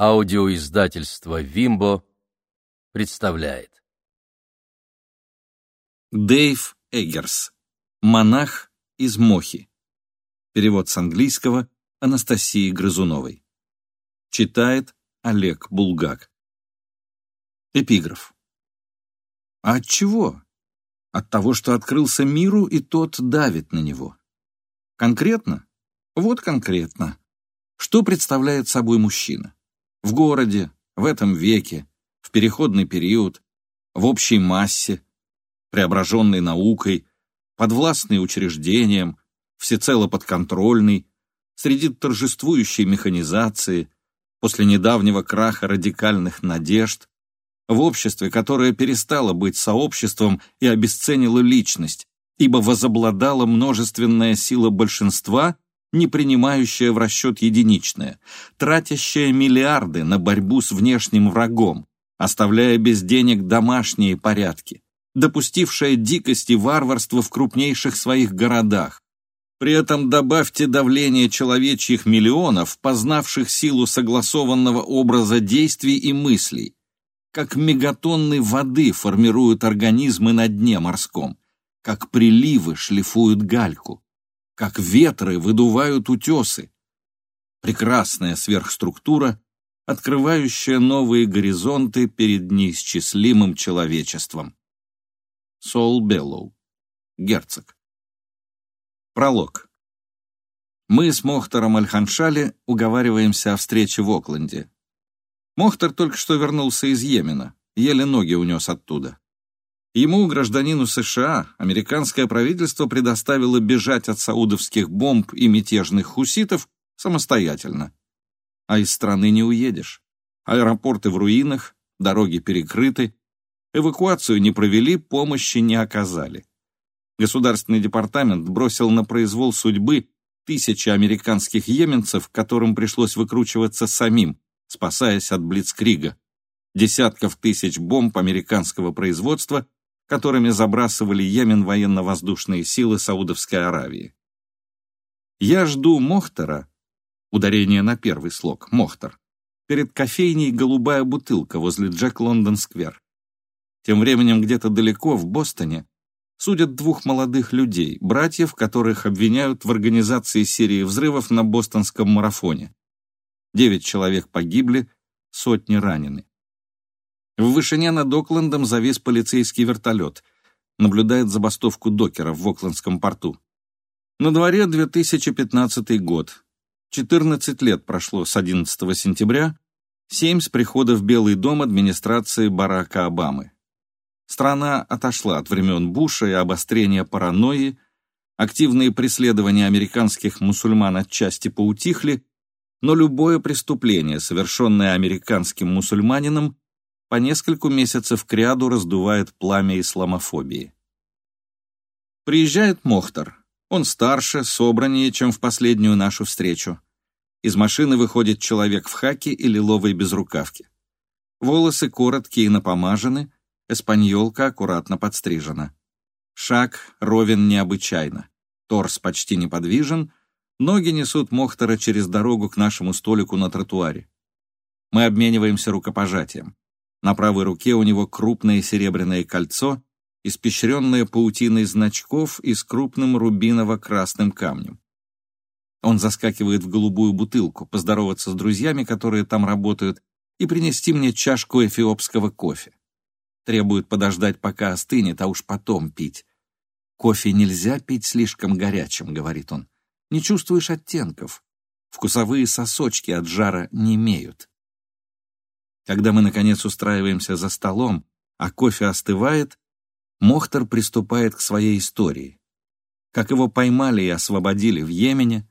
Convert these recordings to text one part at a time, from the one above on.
Аудиоиздательство «Вимбо» представляет. Дэйв Эггерс. Монах из Мохи. Перевод с английского Анастасии Грызуновой. Читает Олег Булгак. Эпиграф. А от чего? От того, что открылся миру, и тот давит на него. Конкретно? Вот конкретно. Что представляет собой мужчина? В городе, в этом веке, в переходный период, в общей массе, преображенный наукой, подвластный учреждениям, всецело подконтрольный, среди торжествующей механизации, после недавнего краха радикальных надежд, в обществе, которое перестало быть сообществом и обесценило личность, ибо возобладала множественная сила большинства не принимающая в расчет единичное, тратящая миллиарды на борьбу с внешним врагом, оставляя без денег домашние порядки, допустившая дикость и варварство в крупнейших своих городах. При этом добавьте давление человечьих миллионов, познавших силу согласованного образа действий и мыслей, как мегатонны воды формируют организмы на дне морском, как приливы шлифуют гальку как ветры выдувают утесы. Прекрасная сверхструктура, открывающая новые горизонты перед неисчислимым человечеством. Сол Беллоу. Герцог. Пролог. Мы с Мохтором Альханшали уговариваемся о встрече в Окленде. Мохтар только что вернулся из Йемена, еле ноги унес оттуда. Ему, гражданину США, американское правительство предоставило бежать от саудовских бомб и мятежных хуситов самостоятельно. А из страны не уедешь. Аэропорты в руинах, дороги перекрыты, эвакуацию не провели, помощи не оказали. Государственный департамент бросил на произвол судьбы тысячи американских йеменцев, которым пришлось выкручиваться самим, спасаясь от Блицкрига. Десятков тысяч бомб американского производства которыми забрасывали Йемен военно-воздушные силы Саудовской Аравии. Я жду Мохтера, ударение на первый слог, Мохтер, перед кофейней голубая бутылка возле Джек Лондон-сквер. Тем временем где-то далеко, в Бостоне, судят двух молодых людей, братьев, которых обвиняют в организации серии взрывов на бостонском марафоне. Девять человек погибли, сотни ранены. В вышине над Оклендом завис полицейский вертолет. Наблюдает забастовку докеров в Оклендском порту. На дворе 2015 год. 14 лет прошло с 11 сентября, 7 с прихода в Белый дом администрации Барака Обамы. Страна отошла от времен Буша и обострения паранойи, активные преследования американских мусульман отчасти поутихли, но любое преступление, совершенное американским мусульманином, по нескольку месяцев кряду раздувает пламя исламофобии. Приезжает Мохтар. Он старше, собраннее, чем в последнюю нашу встречу. Из машины выходит человек в хаке и лиловой безрукавке. Волосы короткие и напомажены, эспаньолка аккуратно подстрижена. Шаг ровен необычайно. Торс почти неподвижен, ноги несут Мохтара через дорогу к нашему столику на тротуаре. Мы обмениваемся рукопожатием. На правой руке у него крупное серебряное кольцо, испещренное паутиной значков и с крупным рубиново-красным камнем. Он заскакивает в голубую бутылку, поздороваться с друзьями, которые там работают, и принести мне чашку эфиопского кофе. Требует подождать, пока остынет, а уж потом пить. «Кофе нельзя пить слишком горячим», — говорит он. «Не чувствуешь оттенков. Вкусовые сосочки от жара не имеют». Когда мы, наконец, устраиваемся за столом, а кофе остывает, Мохтар приступает к своей истории. Как его поймали и освободили в Йемене,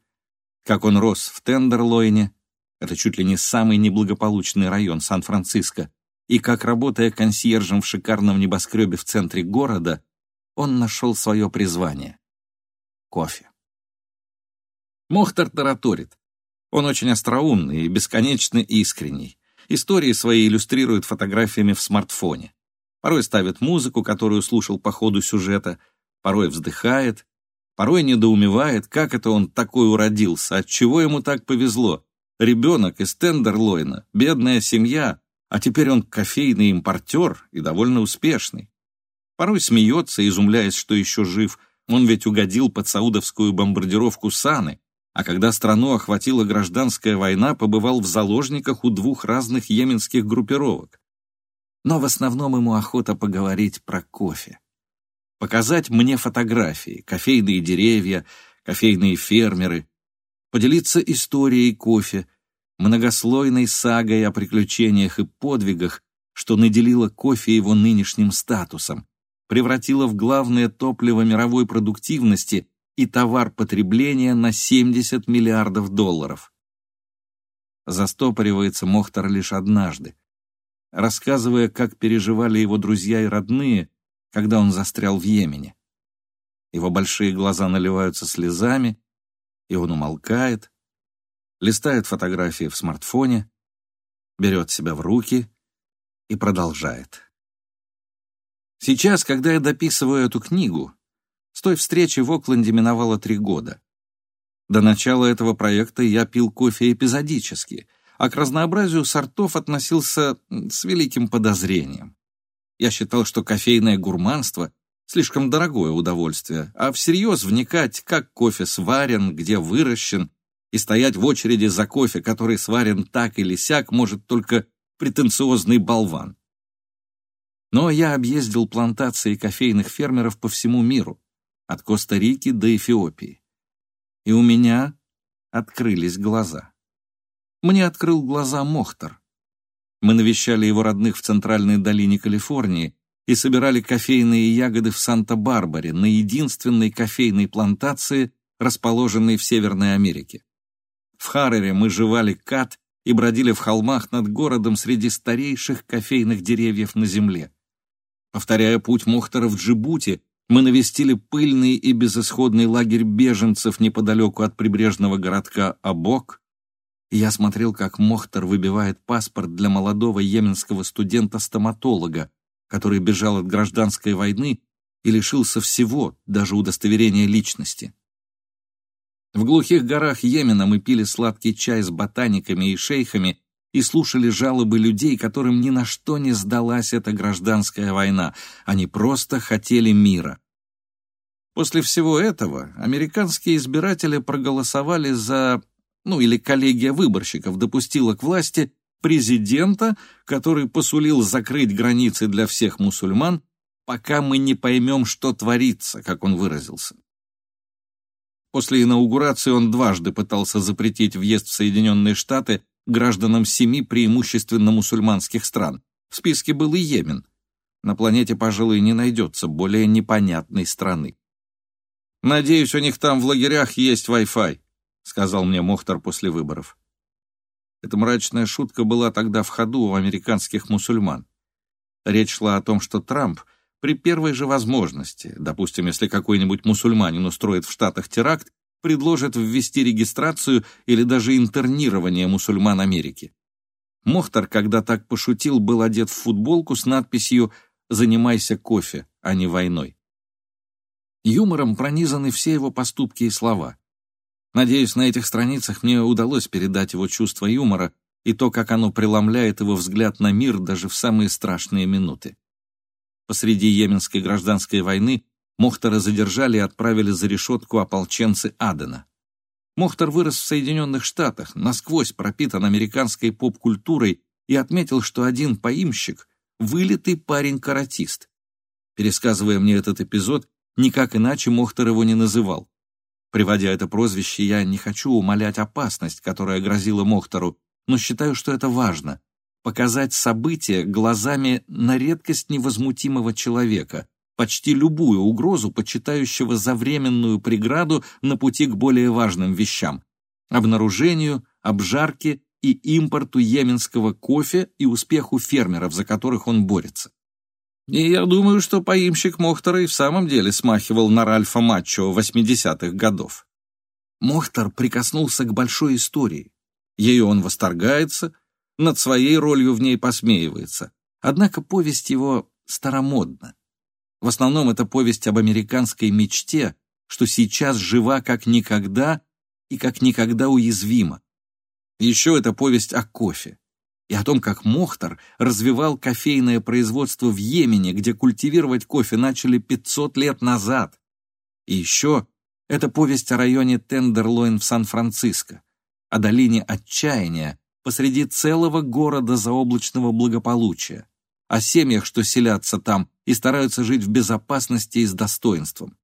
как он рос в Тендерлойне, это чуть ли не самый неблагополучный район Сан-Франциско, и как, работая консьержем в шикарном небоскребе в центре города, он нашел свое призвание — кофе. Мохтар тараторит. Он очень остроумный и бесконечно искренний. Истории свои иллюстрирует фотографиями в смартфоне. Порой ставит музыку, которую слушал по ходу сюжета, порой вздыхает, порой недоумевает, как это он такой уродился, отчего ему так повезло, Ребенок из Тендерлойна, бедная семья, а теперь он кофейный импортер и довольно успешный. Порой смеется, изумляясь, что еще жив. Он ведь угодил под саудовскую бомбардировку Саны, а когда страну охватила гражданская война, побывал в заложниках у двух разных йеменских группировок. Но в основном ему охота поговорить про кофе. Показать мне фотографии, кофейные деревья, кофейные фермеры, поделиться историей кофе, многослойной сагой о приключениях и подвигах, что наделило кофе его нынешним статусом, превратило в главное топливо мировой продуктивности и товар потребления на 70 миллиардов долларов. Застопоривается Мохтар лишь однажды, рассказывая, как переживали его друзья и родные, когда он застрял в Йемене. Его большие глаза наливаются слезами, и он умолкает, листает фотографии в смартфоне, берет себя в руки и продолжает. Сейчас, когда я дописываю эту книгу, с той встречи в Окленде миновало три года. До начала этого проекта я пил кофе эпизодически, а к разнообразию сортов относился с великим подозрением. Я считал, что кофейное гурманство — слишком дорогое удовольствие, а всерьез вникать, как кофе сварен, где выращен, и стоять в очереди за кофе, который сварен так или сяк, может только претенциозный болван. Но я объездил плантации кофейных фермеров по всему миру, от Коста-Рики до Эфиопии. И у меня открылись глаза. Мне открыл глаза Мохтар. Мы навещали его родных в центральной долине Калифорнии и собирали кофейные ягоды в Санта-Барбаре на единственной кофейной плантации, расположенной в Северной Америке. В Харере мы жевали кат и бродили в холмах над городом среди старейших кофейных деревьев на земле. Повторяя путь Мохтара в Джибути, мы навестили пыльный и безысходный лагерь беженцев неподалеку от прибрежного городка Абок, я смотрел, как Мохтар выбивает паспорт для молодого йеменского студента-стоматолога, который бежал от гражданской войны и лишился всего, даже удостоверения личности. В глухих горах Йемена мы пили сладкий чай с ботаниками и шейхами и слушали жалобы людей, которым ни на что не сдалась эта гражданская война. Они просто хотели мира. После всего этого американские избиратели проголосовали за ну или коллегия выборщиков допустила к власти президента, который посулил закрыть границы для всех мусульман, пока мы не поймем, что творится, как он выразился. После инаугурации он дважды пытался запретить въезд в Соединенные Штаты гражданам семи преимущественно мусульманских стран. В списке был и Йемен. На планете, пожалуй, не найдется более непонятной страны. Надеюсь, у них там в лагерях есть Wi-Fi сказал мне Мохтар после выборов. Эта мрачная шутка была тогда в ходу у американских мусульман. Речь шла о том, что Трамп при первой же возможности, допустим, если какой-нибудь мусульманин устроит в Штатах теракт, предложит ввести регистрацию или даже интернирование мусульман Америки. Мохтар, когда так пошутил, был одет в футболку с надписью «Занимайся кофе, а не войной». Юмором пронизаны все его поступки и слова. Надеюсь, на этих страницах мне удалось передать его чувство юмора и то, как оно преломляет его взгляд на мир даже в самые страшные минуты. Посреди Йеменской гражданской войны Мохтара задержали и отправили за решетку ополченцы Адена. Мохтар вырос в Соединенных Штатах, насквозь пропитан американской поп-культурой и отметил, что один поимщик — вылитый парень-каратист. Пересказывая мне этот эпизод, никак иначе Мохтар его не называл. Приводя это прозвище, я не хочу умалять опасность, которая грозила Мохтору, но считаю, что это важно — показать события глазами на редкость невозмутимого человека, почти любую угрозу, почитающего за временную преграду на пути к более важным вещам — обнаружению, обжарке и импорту йеменского кофе и успеху фермеров, за которых он борется. И я думаю, что поимщик Мохтара и в самом деле смахивал на Ральфа Матчо 80-х годов. Мохтар прикоснулся к большой истории. Ею он восторгается, над своей ролью в ней посмеивается. Однако повесть его старомодна. В основном это повесть об американской мечте, что сейчас жива как никогда и как никогда уязвима. Еще это повесть о кофе и о том, как Мохтар развивал кофейное производство в Йемене, где культивировать кофе начали 500 лет назад. И еще это повесть о районе Тендерлойн в Сан-Франциско, о долине отчаяния посреди целого города заоблачного благополучия, о семьях, что селятся там и стараются жить в безопасности и с достоинством,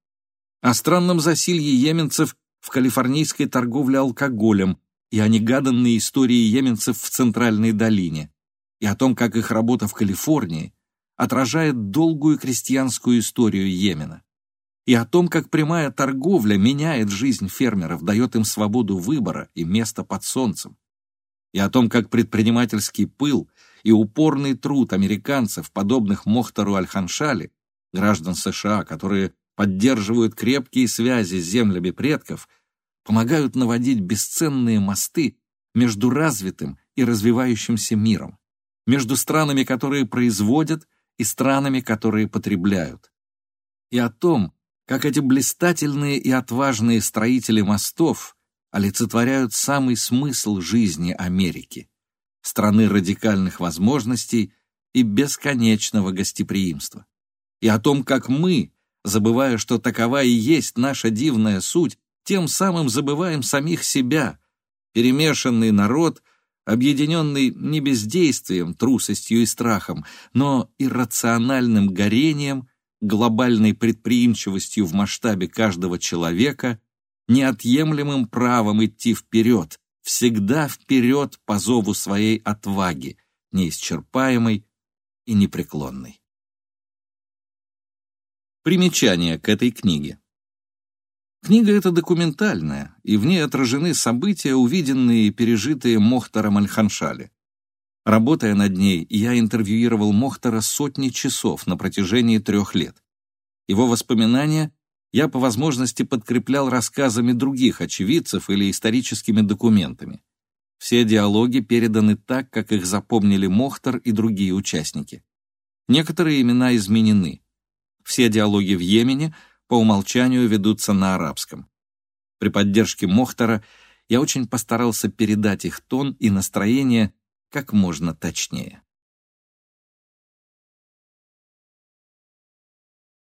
о странном засилье йеменцев в калифорнийской торговле алкоголем, и о негаданной истории йеменцев в Центральной долине, и о том, как их работа в Калифорнии отражает долгую крестьянскую историю Йемена, и о том, как прямая торговля меняет жизнь фермеров, дает им свободу выбора и место под солнцем, и о том, как предпринимательский пыл и упорный труд американцев, подобных Мохтару Аль-Ханшали, граждан США, которые поддерживают крепкие связи с землями предков – помогают наводить бесценные мосты между развитым и развивающимся миром, между странами, которые производят, и странами, которые потребляют. И о том, как эти блистательные и отважные строители мостов олицетворяют самый смысл жизни Америки, страны радикальных возможностей и бесконечного гостеприимства. И о том, как мы, забывая, что такова и есть наша дивная суть, тем самым забываем самих себя. Перемешанный народ, объединенный не бездействием, трусостью и страхом, но иррациональным горением, глобальной предприимчивостью в масштабе каждого человека, неотъемлемым правом идти вперед, всегда вперед по зову своей отваги, неисчерпаемой и непреклонной. Примечание к этой книге. Книга эта документальная, и в ней отражены события, увиденные и пережитые Мохтаром Аль-Ханшали. Работая над ней, я интервьюировал Мохтара сотни часов на протяжении трех лет. Его воспоминания я по возможности подкреплял рассказами других очевидцев или историческими документами. Все диалоги переданы так, как их запомнили Мохтар и другие участники. Некоторые имена изменены. Все диалоги в Йемене — по умолчанию ведутся на арабском. При поддержке Мохтара я очень постарался передать их тон и настроение как можно точнее.